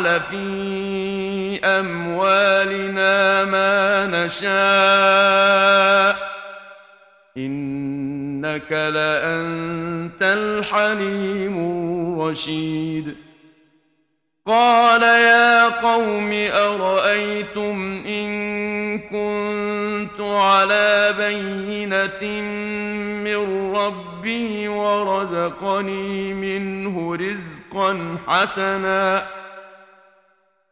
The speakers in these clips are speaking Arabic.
نَجْعَلَ في أموالنا ما نشاء إنك لأنت الحليم الرشيد. قال يا قوم أرأيتم إن كنت على بينة من ربي ورزقني منه رزقا حسنا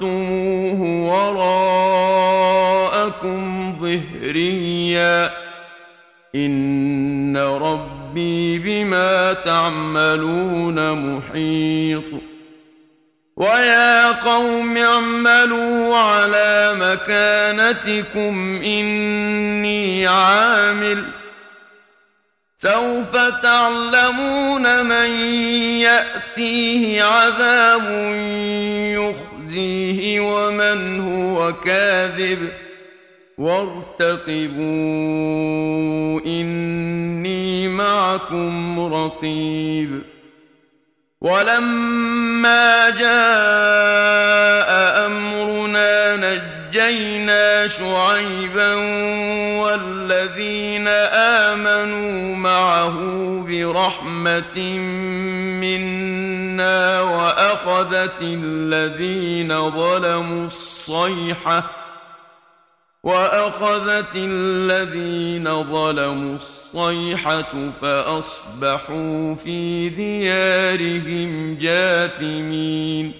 تَرَكْتُمُوهُ وَرَاءَكُمْ ظِهْرِيًّا إِنَّ رَبِّي بِمَا تَعْمَلُونَ مُحِيطٌ وَيَا قَوْمِ اعْمَلُوا عَلَى مَكَانَتِكُمْ إِنِّي عَامِلٌ سوف تعلمون من يأتيه عذاب يخزيه ومن هو كاذب وارتقبوا إني معكم رقيب ولما جاء أمرنا نجينا شعيبا والذين آمنوا معه برحمة منا وأخذت الذين ظلموا الصيحة وأخذت الذين ظلموا الصيحة فأصبحوا في ديارهم جاثمين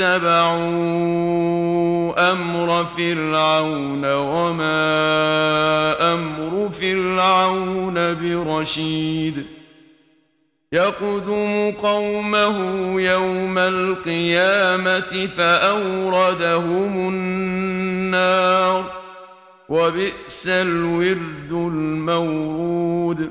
اتبعوا أمر فرعون وما أمر فرعون برشيد يقدم قومه يوم القيامة فأوردهم النار وبئس الورد المورود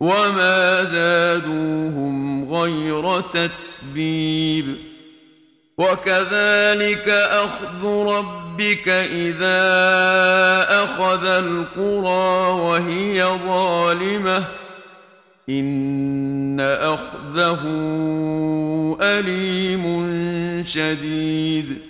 وما زادوهم غير تتبيب وكذلك أخذ ربك إذا أخذ القرى وهي ظالمة إن أخذه أليم شديد